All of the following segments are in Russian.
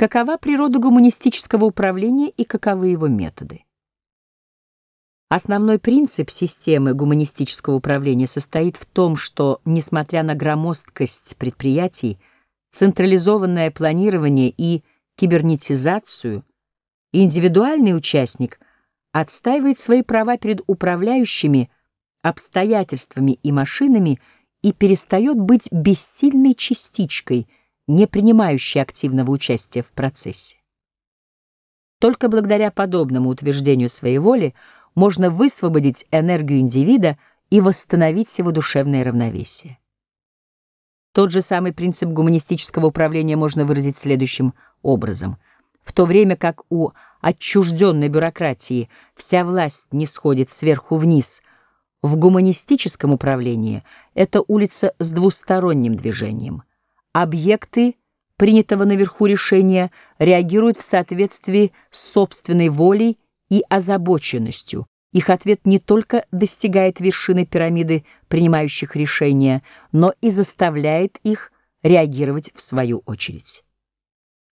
Какова природа гуманистического управления и каковы его методы? Основной принцип системы гуманистического управления состоит в том, что, несмотря на громоздкость предприятий, централизованное планирование и кибернетизацию, индивидуальный участник отстаивает свои права перед управляющими обстоятельствами и машинами и перестает быть бессильной частичкой – не принимающий активного участия в процессе. Только благодаря подобному утверждению своей воли можно высвободить энергию индивида и восстановить его душевное равновесие. Тот же самый принцип гуманистического управления можно выразить следующим образом. В то время как у отчужденной бюрократии вся власть не сходит сверху вниз, в гуманистическом управлении это улица с двусторонним движением – Объекты принятого наверху решения реагируют в соответствии с собственной волей и озабоченностью. Их ответ не только достигает вершины пирамиды принимающих решения, но и заставляет их реагировать в свою очередь.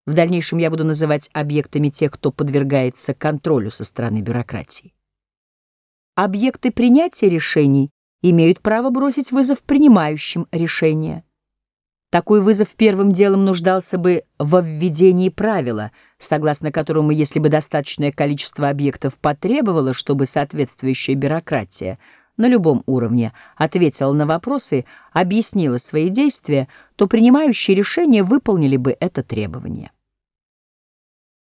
В дальнейшем я буду называть объектами тех, кто подвергается контролю со стороны бюрократии. Объекты принятия решений имеют право бросить вызов принимающим решения. Такой вызов первым делом нуждался бы во введении правила, согласно которому, если бы достаточное количество объектов потребовало, чтобы соответствующая бюрократия на любом уровне ответила на вопросы, объяснила свои действия, то принимающие решения выполнили бы это требование.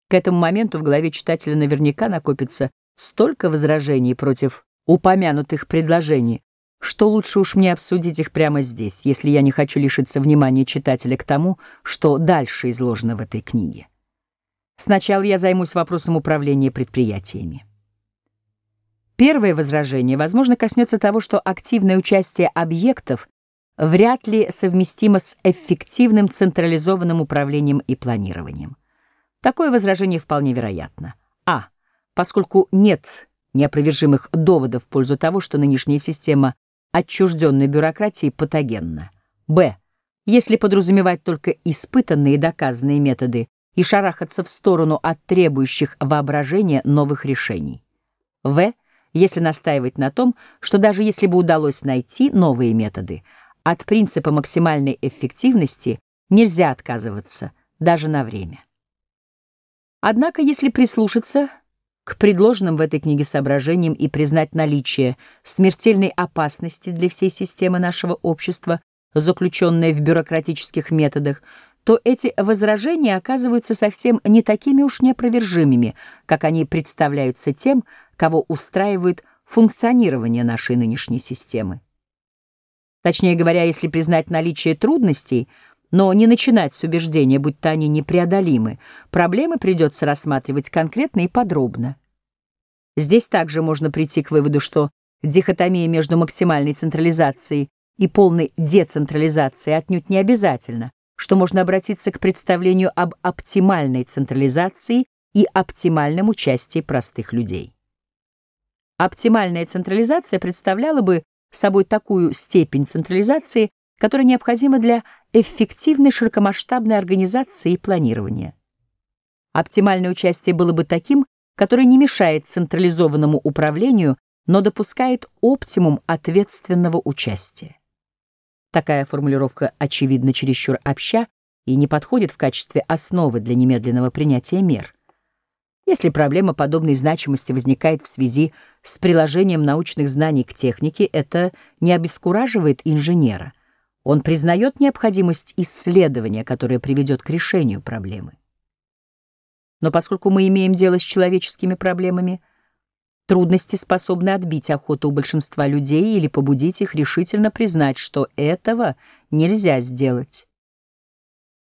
К этому моменту в голове читателя наверняка накопится столько возражений против упомянутых предложений, что лучше уж мне обсудить их прямо здесь, если я не хочу лишиться внимания читателя к тому, что дальше изложено в этой книге. Сначала я займусь вопросом управления предприятиями. Первое возражение, возможно, коснется того, что активное участие объектов вряд ли совместимо с эффективным централизованным управлением и планированием. Такое возражение вполне вероятно. А. Поскольку нет неопровержимых доводов в пользу того, что нынешняя система отчужденной бюрократии патогенна. Б. Если подразумевать только испытанные и доказанные методы и шарахаться в сторону от требующих воображения новых решений. В. Если настаивать на том, что даже если бы удалось найти новые методы, от принципа максимальной эффективности нельзя отказываться даже на время. Однако, если прислушаться к предложенным в этой книге соображениям и признать наличие смертельной опасности для всей системы нашего общества, заключенной в бюрократических методах, то эти возражения оказываются совсем не такими уж неопровержимыми, как они представляются тем, кого устраивает функционирование нашей нынешней системы. Точнее говоря, если признать наличие трудностей — но не начинать с убеждения, будто они непреодолимы. Проблемы придется рассматривать конкретно и подробно. Здесь также можно прийти к выводу, что дихотомия между максимальной централизацией и полной децентрализацией отнюдь не обязательно, что можно обратиться к представлению об оптимальной централизации и оптимальном участии простых людей. Оптимальная централизация представляла бы собой такую степень централизации, которая необходима для эффективной широкомасштабной организации и планирования. Оптимальное участие было бы таким, которое не мешает централизованному управлению, но допускает оптимум ответственного участия. Такая формулировка, очевидно, чересчур обща и не подходит в качестве основы для немедленного принятия мер. Если проблема подобной значимости возникает в связи с приложением научных знаний к технике, это не обескураживает инженера — он признает необходимость исследования, которое приведет к решению проблемы. Но поскольку мы имеем дело с человеческими проблемами, трудности способны отбить охоту у большинства людей или побудить их решительно признать, что этого нельзя сделать.